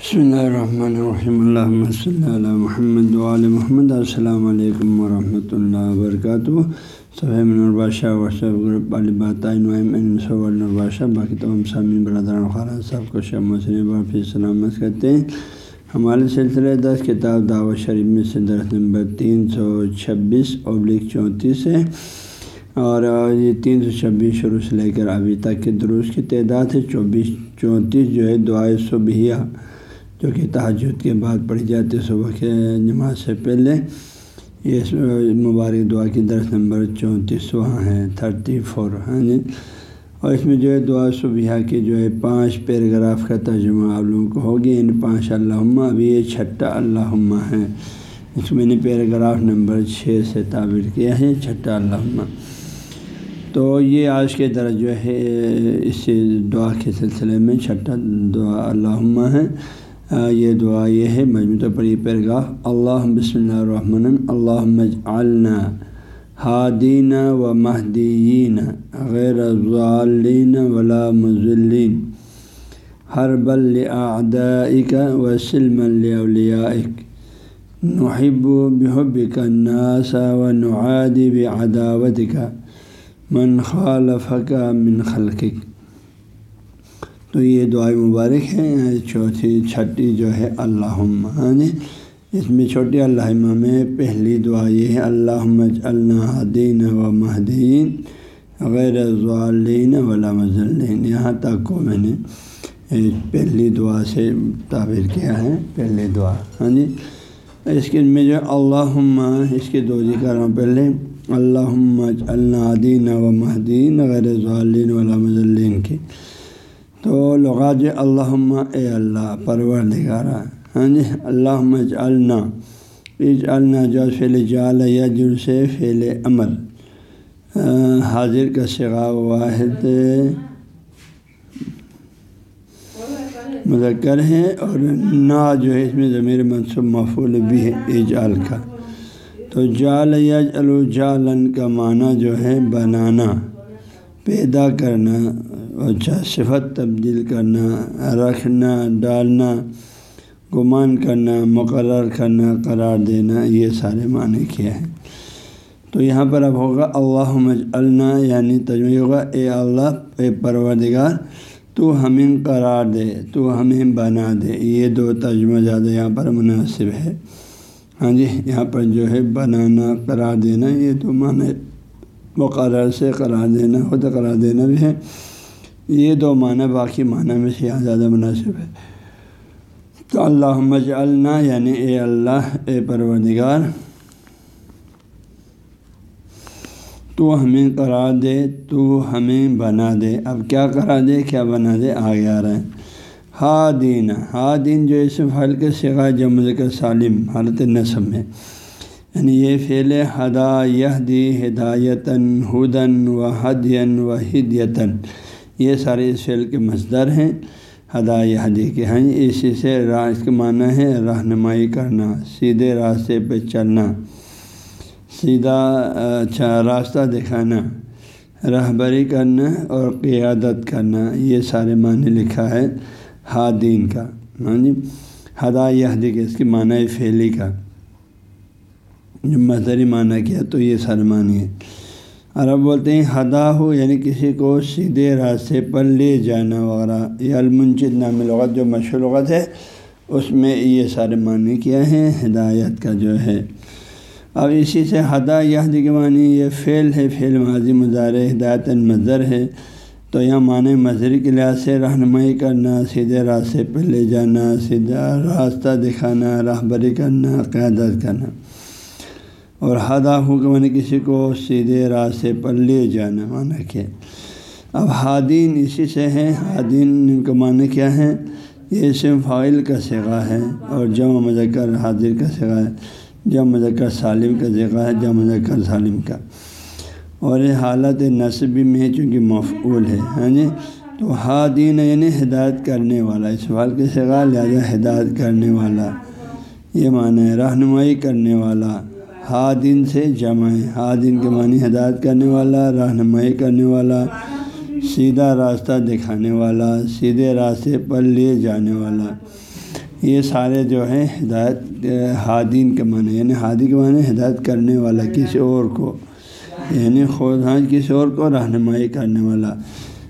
بسم اللہ الرحمن الرحیم اللہ صلی اللہ محمد علیہ محمد السلام علیکم ورحمۃ اللہ وبرکاتہ صحیح البادشاہ واٹسپ گروپ البادشاہ باقی تمام سامعین برادران خارہ سب کو شب مسلم سلامت کرتے ہیں ہمارے سلسلے دس کتاب دعوت شریف میں سے درخت نمبر تین سو چھبیس ابلک چونتیس ہے اور یہ تین سو چھبیس شروع سے لے کر ابھی تک کے دروس کی تعداد ہے چوبیس چونتیس جو ہے دعائے صبحیہ جو کہ تحجد کے بعد پڑھی جاتی ہے صبح کے نماز سے پہلے۔ یہ مبارک دعا کی درس نمبر چونتیس وہاں ہے، تھرٹی فور ہاں جی؟ اور اس میں جو ہے دعا صبح کی جو ہے پانچ پیراگراف کا ترجمہ آپ لوگوں کو ہوگی ان پانچ اللہ ابھی یہ چھٹا اللہ ہے۔ اس میں نے پیراگراف نمبر چھ سے تعبیر کیا ہے، چھٹا اللہ تو یہ آج کے درج جو ہے، اس دعا کے سلسلے میں چھٹا دعا اللہ ہے۔ یہ دعا یہ ہے مجموعہ پر یہ پیرگاہ اللہ بسم اللہ الرحمن اللہ مجعلنا ہادین و مہدین غیر ضالین ولا مضلین ہر بل آدائک و سلم الیک نحب بحب کا ناسا و نعادی بعداوت کا من خالف کا من خلقک. تو یہ دعائیں مبارک ہیں۔ چوتھی چھٹی جو ہے اللہ ہاں جی؟ اس میں چھوٹی اللہ میں پہلی دعا یہ ہے اللہ الدین و مہدین غیر ضالین ولا مزلین یہاں تک کو میں نے پہلی دعا سے تعبیر کیا ہے، پہلی دعا ہاں جی؟ اس کے میں جو اللہ اس کے دو جی کر رہا ہوں پہلے اللہ الدین و مہدین غیر ضالین ولا مزلین کی تو لغاج اللہ اے اللہ پرور دگارہ ہاں جی اللہ اجعلنا اجعلنا جو فعل جال یا جر سے فعل عمل۔ حاضر کا سگا واحد مذکر ہے اور نا جو ہے اس میں ضمیر منصوب مفول بھی ہے اجعل کا۔ تو جال یا جلو جالن کا معنی جو ہے بنانا، پیدا کرنا اچھا صفت تبدیل کرنا، رکھنا، ڈالنا، گمان کرنا، مقرر کرنا، قرار دینا، یہ سارے معنی کیا ہیں۔ تو یہاں پر اب ہوگا اللہ النا یعنی تجمہ ہوگا، اے اللہ، اے پروردگار، تو ہمیں قرار دے، تو ہمیں بنا دے۔ یہ دو ترجمہ زیادہ یہاں پر مناسب ہے۔ ہاں جی یہاں پر جو ہے بنانا، قرار دینا، یہ تو معنی مقرر سے قرار دینا، خود قرار دینا بھی ہے یہ دو معنی باقی معنی میں سے زیادہ مناسب ہے۔ تو اللہ مجعلنا یعنی اے اللہ، اے پروردگار، تو ہمیں قرار دے، تو ہمیں بنا دے۔ اب کیا کرا دے، کیا بنا دے، آگے آ رہا ہے۔ ہا دین ہا دین جو اس حل کے سگا جمز کا سالم، حالت نصب میں۔ یعنی یہ فعل ہدا یہ دی، ہدایتاً ہدن و حدین و ہدیتاً یہ سارے اس فعل کے مصدر ہیں۔ ہدا ہدی کے ہیں۔ اسی سے راہ اس کے معنی ہے رہنمائی کرنا، سیدھے راستے پہ چلنا، سیدھا اچھا راستہ دکھانا، رہبری کرنا اور قیادت کرنا، یہ سارے معنی لکھا ہے ہادین کا۔ ہاں جی؟ ہدا ہدی کے اس کی معنی فعلی کا۔ جو مظہری معنی کیا تو یہ سارے معنی ہے عرب بولتے ہیں ہدا ہو یعنی کسی کو سیدھے راستے پر لے جانا وغیرہ۔ یہ المنچد نام لغت جو مشہور لغت ہے، اس میں یہ سارے معنی کیا ہیں، ہدایت کا جو ہے۔ اب اسی سے ہدا یہد کے معنی یہ فعل ہے، فعل ماضی مظاہر ہدایت المظر ہے۔ تو یہاں معنی مظہری کے لحاظ سے رہنمائی کرنا، سیدھے راستے پر لے جانا، سیدھا راستہ دکھانا، رہبری کرنا، قیادت کرنا۔ اور ہدا ہو کہ میں نے کسی کو سیدھے راستے پر لے جانا، مانا کیا اب حادین اسی سے ہے حادین کا معنی کیا ہے؟ یہ اسم فائل کا سگا ہے اور جمع مذکر حاضر کا سگا ہے، جمع مذکر سالم کا سگا ہے، جمع مذکر سالم کا۔ اور یہ حالت نصبی میں چونکہ مفعول ہے ہاں جی؟ تو حادین یعنی ہدایت کرنے والا، اس فعال کے سگا لہٰذا ہدایت کرنے والا، یہ معنی ہے رہنمائی کرنے والا۔ ہادن سے جمع ہے۔ ہادن کے معنی ہدایت کرنے والا، رہنمائی کرنے والا، سیدھا راستہ دکھانے والا، سیدھے راستے پر لے جانے والا۔ یہ سارے جو ہے ہدایت حادین کے معنی یعنی ہادی کے معنی ہدایت کرنے والا، کسی اور کو۔ یعنی خود ہاں کسی اور کو رہنمائی کرنے والا،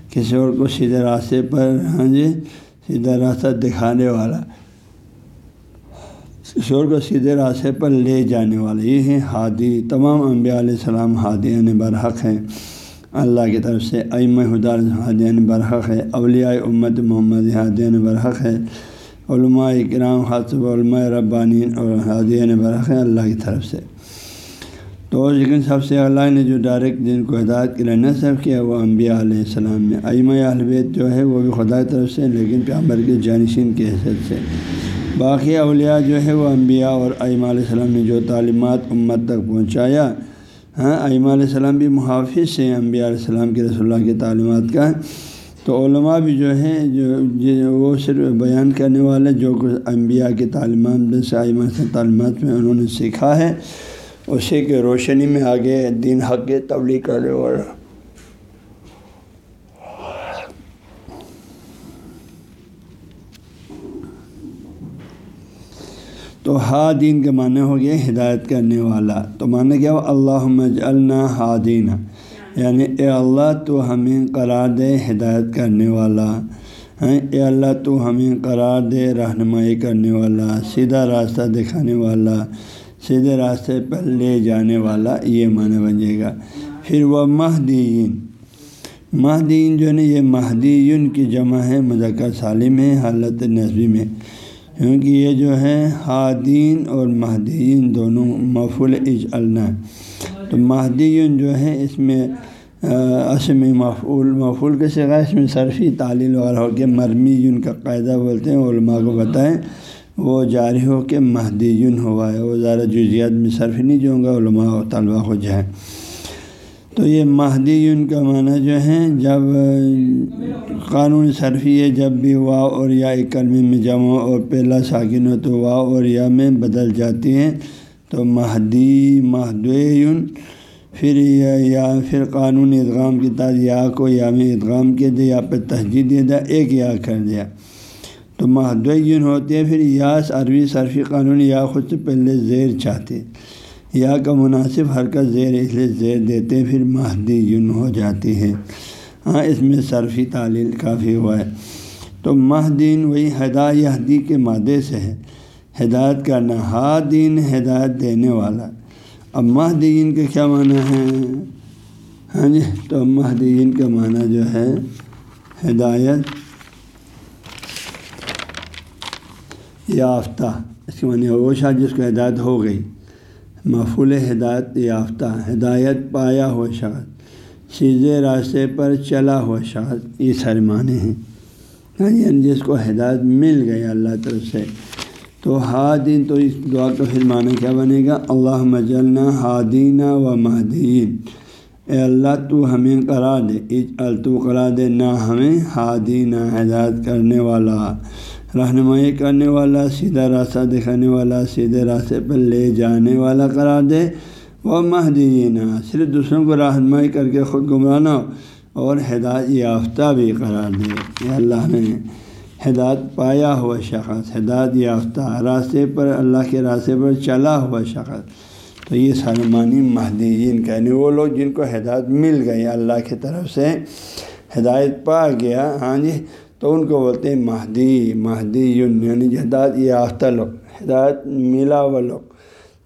کسی اور کو سیدھے راستے پر ہاں جی سیدھا راستہ دکھانے والا۔ کسی اور کو سیدھے راستے پر لے جانے والا یہ ہے ہادی، تمام انبیاء علیہ السلام ہادیان برحق ہیں۔ اللہ کی طرف سے ام ہدار ہادین برحق ہے اولیاء امت محمد ہادین برحق ہے علماء کرام خاصب علماء ربانین اور حادین برحق ہے اللہ کی طرف سے۔ تو لیکن سب سے اللہ نے جو ڈائریکٹ جن کو ہدایت کے لیے نصب کیا وہ انبیاء علیہ السلام میں ائم البیت جو ہے وہ بھی خدا کی طرف سے، لیکن پیامبر کے جانشین کی حیثیت سے۔ باقی اولیاء جو ہے وہ انبیاء اور ائمہ علیہ السلام نے جو تعلیمات امت تک پہنچایا ہاں ائمہ علیہ السلام بھی محافظ سے انبیاء علیہ السلام کے رسول اللہ کی تعلیمات کا۔ تو علماء بھی جو ہے جو وہ صرف بیان کرنے والے جو کچھ انبیاء کی تعلیمات سے، ائمہ سے تعلیمات میں انہوں نے سیکھا ہے، اسی کے روشنی میں آگے دین حق تبلیغ کرنے والا تو ہا دین کے معنی ہو گیا ہدایت کرنے والا۔ تو معنی کیا ہو اللہ مجلنا ہادین یعنی اے اللہ تو ہمیں قرار دے ہدایت کرنے والا۔ ہیں اے اللہ تو ہمیں قرار دے رہنمائی کرنے والا، سیدھا راستہ دکھانے والا، سیدھے راستے پر لے جانے والا، یہ معنی بن جائے گا۔ پھر وہ مہدین مہدین جو ہے یہ مہدین کی جمع ہے، مذکر سالم ہے حالت نصبی میں۔ کیونکہ یہ جو ہے ہادین اور مہدین دونوں مفول اجلنا تو مہدین جو ہے اس میں اسم مفول مفول کے سگا اس میں صرفی تعلیل وغیرہ ہو کے مرمی جن کا قاعدہ بولتے ہیں، علماء کو بتائیں۔ وہ جاری ہو کے مہدیون ہوا ہے، وہ زیادہ جزیات میں صرف نہیں جو ہوں گا علماء و طلبہ ہو جائیں تو یہ مہدیون کا معنی جو ہے، جب قانون صرفی ہے، جب بھی وا اور یا ایک کلمے میں جمع اور پہلا ساکن ہو تو وا اور یا میں بدل جاتی ہیں۔ تو مہدی مہدیون پھر یا پھر قانون ادغام کی تاج یا کو یا میں ادغام کے دے یا پہ تہجید دے دیا، ایک یا کر دیا۔ تو مہدین ہوتے ہیں، پھر یاس عربی صرفی قانون یا خود سے پہلے زیر چاہتے یا کا مناسب حرکت زیر اس لیے زیر دیتے پھر مہدی یون ہو جاتی ہے۔ ہاں اس میں صرفی تعلیل کافی ہوا ہے۔ تو مہدین وہی ہدایتی کے مادے سے ہے۔ ہدایت کرنا ہا دین ہدایت دینے والا۔ اب مہدین کے کیا معنی ہے ہاں جی تو مہدین کا معنی جو ہے، ہدایت، یافتہ۔ اس کے معنی وہ شاہ جس کو ہدایت ہو گئی۔ مفول ہدایت یافتہ، ہدایت پایا ہو شخص سیدھے راستے پر چلا ہوا شخص یہ سارے معنی ہیں۔ ہاں جی، یعنی جس کو ہدایت مل گئی اللہ طرف سے، تو ہادین، تو اس دعا کا پھر معنی کیا بنے گا؟ اللہ مجلنا ہادینہ و مہدین۔ اے اللہ، تو ہمیں کرا دے اج تو کرا دے، نہ ہمیں ہادینہ ہدایت کرنے والا رہنمائی کرنے والا، سیدھا راستہ دکھانے والا، سیدھے راستے پر لے جانے والا قرار دے۔ وہ مہدینہ صرف دوسروں کو رہنمائی کر کے خود گمرانا اور ہدایت یافتہ بھی قرار دے۔ یہ اللہ نے ہدایت پایا ہوا شخص، ہدایت یافتہ راستے پر، اللہ کے راستے پر چلا ہوا شخص۔ تو یہ سلمانی مہدین کہنے یعنی وہ لوگ جن کو ہدایت مل گئی، اللہ کی طرف سے ہدایت پا گیا۔ ہاں جی تو ان کو بولتے ہیں مہدی مہدی یعنی ہدایت یافتہ لوگ، ہدایت ملا ہوا لوگ۔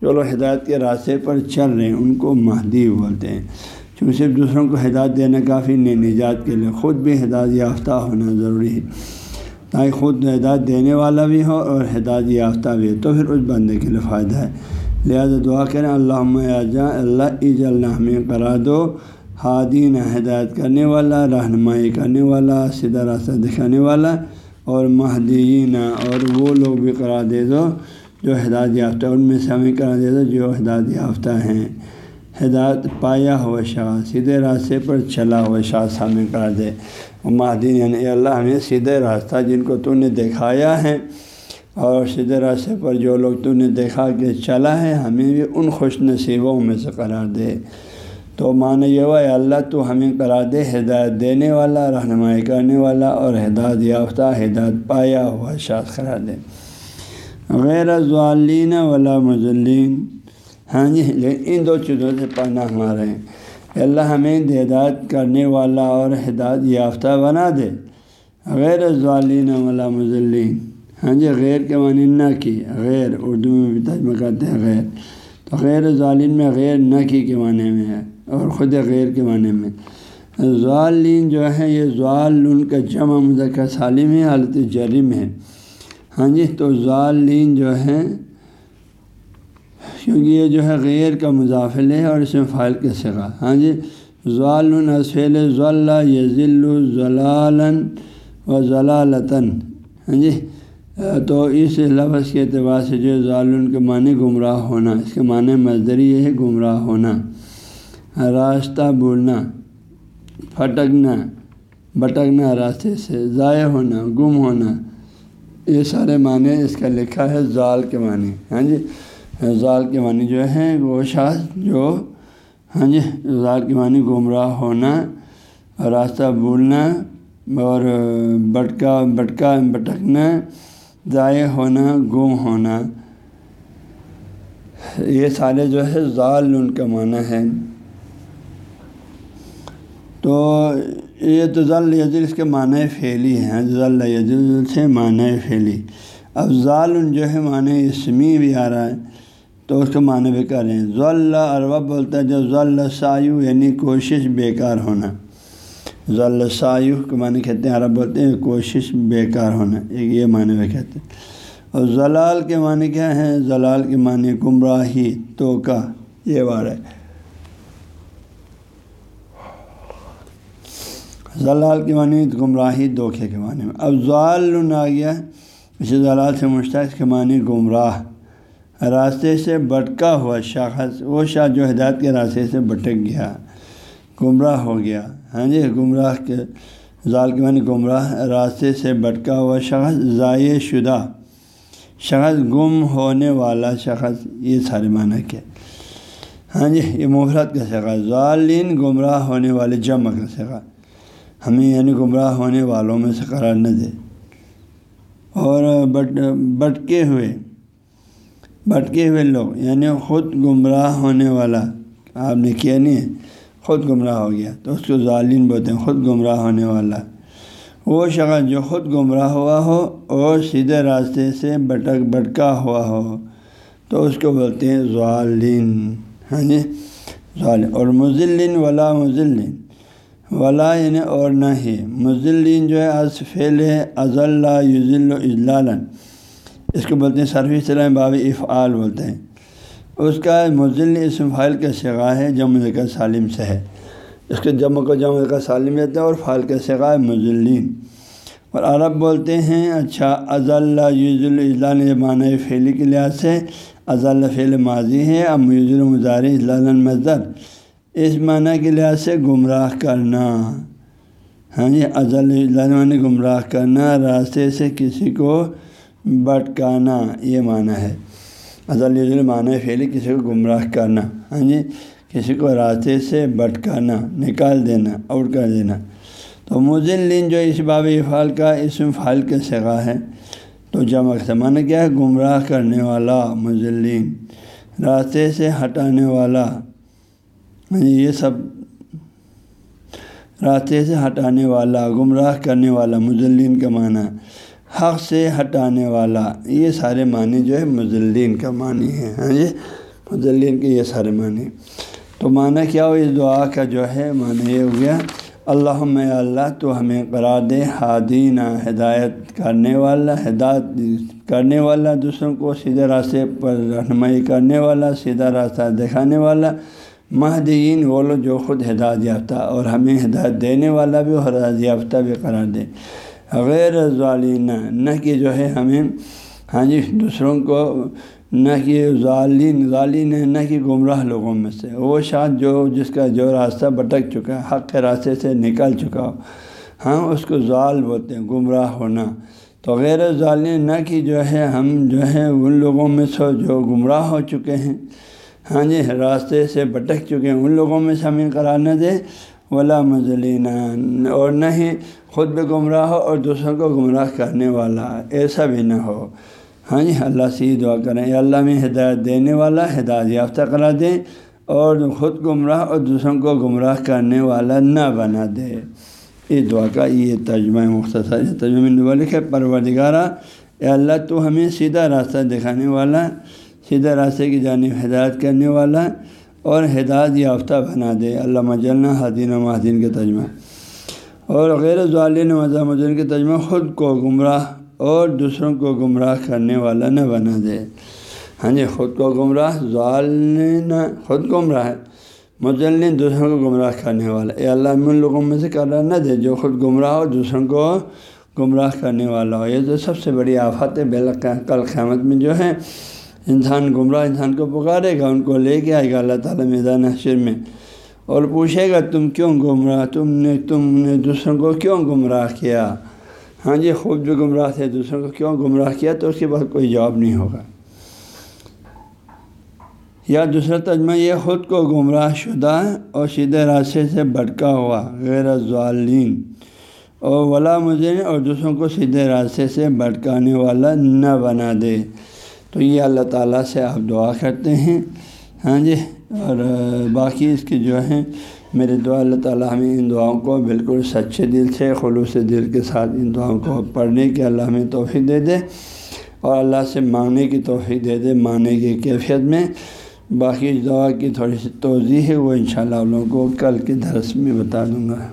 جو لوگ ہدایت کے راستے پر چل رہے ہیں، ان کو مہدی بولتے ہیں۔ چونکہ صرف دوسروں کو ہدایت دینا کافی نہیں، نجات کے لیے۔ خود بھی ہدایت یافتہ ہونا ضروری ہے۔ تاکہ خود ہدایت دینے والا بھی ہو اور ہدایت یافتہ بھی ہو، تو پھر اس بندے کے لیے فائدہ ہے۔ لہٰذا دعا کریں اللہ جا اللہ عز اللہ ہمیں کرا دو۔ ہادین ہدایت کرنے والا، رہنمائی کرنے والا، سیدھا راستہ دکھانے والا اور مہدین اور وہ لوگ بھی قرار دے دو جو ہدایت یافتہ ان میں سے ہمیں قرار دے دو جو ہدایت یافتہ ہیں۔ ہدایت پایا ہوا شاہ، سیدھے راستے پر چلا ہوا شاہ ہمیں قرار دے۔ وہ مہدین یعنی اللہ، ہمیں سیدھے راستہ جن کو تو نے دکھایا ہے اور سیدھے راستے پر جو لوگ تو نے دیکھا کہ چلا ہے، ہمیں بھی ان خوش نصیبوں میں سے قرار دے۔ تو معنی یہ ہوا اللہ، تو ہمیں کرا دے، ہدایت دینے والا، رہنمائی کرنے والا اور ہدایت یافتہ، ہدایت پایا ہوا شاخ کرا دے۔ غیر ضالین ولا مزلین ہاں جی لیکن ان دو چیزوں سے پناہ مارے۔ ہیں اللہ، ہمیں ہدایت کرنے والا اور ہدایت یافتہ بنا دے۔ غیر ضالین ولا مزلین ہاں جی غیر کے معنی نہ کی، غیر، اردو میں بھی ترجمہ کرتے ہیں غیر۔ تو غیر ظالین میں غیر نہ کی کے معنی میں ہے۔ اور خود غیر کے معنی میں۔ ظالین جو ہے یہ ظال کا جمع مذکر سالم ہے، حالت جرم ہے۔ ہاں جی تو ظالین جو ہے کیونکہ یہ جو ہے غیر کا مضافل ہے اور اس میں فائل کے سگا ہاں جی ظال اسفیل ضلع یزل ضلالن و ضلالتاً ہاں جی تو اس لفظ کے اعتبار سے جو ظالم کے معنی گمراہ ہونا، اس کے معنی مزدری یہ ہے گمراہ ہونا۔ راستہ بولنا پھٹکنا، بھٹکنا راستے سے، ضائع ہونا، گم ہونا، یہ سارے معنی اس کا لکھا ہے زال کے معنی ہاں جی؟ زال کے معنی جو ہے، وہ شاہ جو ہاں جی؟ زال کے معنی گمراہ ہونا، راستہ بھولنا اور بٹکا بٹکا بٹکنا ضائع ہونا، گم ہونا، یہ سارے جو ہے زال ان کا معنی ہے۔ تو یہ تو ضال یزل اس کے معنی پھیلی ہیں ضال یزل سے معنی پھیلی اب ضال جو ہے معنی اسمی بھی آ رہا ہے، تو اس کے معنی بھی کر رہے ہیں۔ ضلع ارب بولتا ہے جو ضلع سایو یعنی کوشش بیکار ہونا۔ ضلع سایو کے معنی کہتے ہیں، عرب بولتے ہیں کوشش بیکار ہونا، ایک یہ معنی بھی کہتے ہیں۔ اور زلال کے معنی کیا ہے زلال کے معنی گمراہی تو کا یہ بار ہے زلال کے معنی گمراہی، دھوکے کے معنی میں۔ اب ضال آ گیا اسی زلال سے مشتاق کے معنی گمراہ۔ راستے سے بٹکا ہوا شخص وہ شاہ جو ہدایت کے راستے سے بھٹک گیا، گمراہ ہو گیا۔ ہاں جی گمراہ کے ظال کے معنی گمراہ۔ راستے سے بٹکا ہوا شخص ضائع شدہ۔ شخص گم ہونے والا شخص یہ سارے معنی کیا ہاں جی یہ مفرت کا سگا ظالین گمراہ ہونے والے جمع کا سگا ہمیں یعنی گمراہ ہونے والوں میں سے قرار نہ دے۔ اور بٹ، بٹکے ہوئے بھٹکے ہوئے لوگ یعنی خود گمراہ ہونے والا، آپ نے کیا نہیں ہے؟ خود گمراہ ہو گیا، تو اس کو ظالین بولتے ہیں، خود گمراہ ہونے والا۔ وہ شخص جو خود گمراہ ہوا ہو اور سیدھے راستے سے بٹک، بٹکا ہوا ہو، تو اس کو بولتے ہیں ظالین ہاں جی؟ ظالم، اور مزلین ولا مزلین ولا یعنی اور نہ ہی مزلین جو ہے، از فیل ازل یوزل اجلالن اس کو بولتے ہیں صرفی صلاح باب افعال بولتے ہیں۔ اس کا مزل اسم فائل کا سگا ہے، جمع کا سالم سے ہے۔ اس کے جمع کو جمع کا سالم رہتا ہے اور فائل کا سگا ہے مزلین اور عرب بولتے ہیں اچھا اضل یوز الاضلاع معنی فعلی کے لحاظ سے۔ اضل فعل ماضی ہے اب یوز المظار اضلاع مزر اس معنی کے لحاظ سے گمراہ کرنا ہاں جی ازل معنی گمراہ کرنا، راستے سے کسی کو بٹکانا یہ معنی ہے۔ ازل معنی پھیلی کسی کو گمراہ کرنا ہاں جی کسی کو راستے سے بٹکانا نکال دینا، آؤٹ کر دینا۔ تو مزلین جو اس باب افعال کا اسم فعال کا سگا ہے، تو جمع سے کیا ہے؟ گمراہ کرنے والا مزلین راستے سے ہٹانے والا۔ یہ سب راستے سے ہٹانے والا، گمراہ کرنے والا مزلین کا معنی، حق سے ہٹانے والا، یہ سارے معنی جو ہے مزلین کا معنی ہے ہاں جی؟ مزلین کے یہ سارے معنی تو معنی کیا ہو اس دعا کا جو ہے معنی یہ ہو گیا اللہ اللہ، تو ہمیں قرار دے، حادینہ، ہدایت کرنے والا، ہدایت کرنے والا دوسروں کو، سیدھے راستے پر رہنمائی کرنے والا، سیدھا راستہ دکھانے والا مہدین وہ لوگ جو خود ہدایت یافتہ اور ہمیں ہدایت دینے والا بھی اور ہدایت یافتہ بھی قرار دے غیر ظالین نہ کہ جو ہے ہمیں ہاں جی دوسروں کو، نہ کہ ظالین ظالین ہے نہ کہ گمراہ لوگوں میں سے۔ وہ شاید جو، جس کا جو راستہ بٹک چکا ہے، حق کے راستے سے نکل چکا ہو۔ ہاں اس کو ظال بولتے ہیں، گمراہ ہونا۔ تو غیر ظالین نہ کہ جو ہے ہم جو ہے ان لوگوں میں سے جو گمراہ ہو چکے ہیں۔ ہاں جی راستے سے بٹک چکے ہیں۔ ان لوگوں میں سے ہمیں قرار نہ دے۔ ولا مزلین اور نہ ہی خود بھی گمراہ ہو اور دوسروں کو گمراہ کرنے والا۔ ایسا بھی نہ ہو۔ ہاں جی اللہ سے یہ دعا کریں۔ اللہ میں ہدایت دینے والا، ہدایت یافتہ کرا دے اور خود گمراہ اور دوسروں کو گمراہ کرنے والا نہ بنا دے۔ اس دعا کا یہ ترجمہ مختصر ترجمہ لکھے پروردگارہ اے اللہ تو ہمیں سیدھا راستہ دکھانے والا سیدھا راستے کی جانب ہدایت کرنے والا اور ہدایت یافتہ بنا دے۔ اللہ مجلنا حدین و مہدین کے ترجمہ۔ اور غیر ظالین مذہب مجن کے ترجمہ خود کو گمراہ اور دوسروں کو گمراہ کرنے والا نہ بنا دے۔ ہاں جی خود کو گمراہ ظالین خود گمراہ ہے مجلن دوسروں کو گمراہ کرنے والا۔ اے اللہ ان لوگوں میں سے کرنا نہ دے جو خود گمراہ ہو دوسروں کو گمراہ کرنے والا ہو۔ یہ تو سب سے بڑی آفت ہے۔ کل قیامت میں جو ہے انسان گمراہ انسان کو پکارے گا، ان کو لے کے آئے گا، اللہ تعالیٰ میدان حشر میں۔ اور پوچھے گا، تم کیوں گمراہ؟ تم نے تم نے دوسروں کو کیوں گمراہ کیا؟ ہاں جی خود بھی گمراہ تھے، دوسروں کو کیوں گمراہ کیا؟ تو اس کے بعد کوئی جواب نہیں ہوگا۔ یا دوسرا تجمہ یہ خود کو گمراہ شدہ اور سیدھے راستے سے بھٹکا ہوا، غیر ظالین اور ولا مجھے اور دوسروں کو سیدھے راستے سے بھٹکانے والا نہ بنا دے۔ تو یہ اللہ تعالیٰ سے آپ دعا کرتے ہیں۔ ہاں جی اور باقی اس کی جو ہیں، میرے دعا اللہ تعالیٰ ہمیں ان دعاؤں کو بالکل سچے دل سے، خلوص دل کے ساتھ ان دعاؤں کو پڑھنے کے اللہ ہمیں توفیق دے دے۔ اور اللہ سے مانگنے کی توفیق دے دے مانگنے کی کیفیت میں۔ باقی دعا کی تھوڑی سی توضیع ہے، وہ انشاءاللہ شاء اللہ لوگوں کو کل کے درس میں بتا دوں گا۔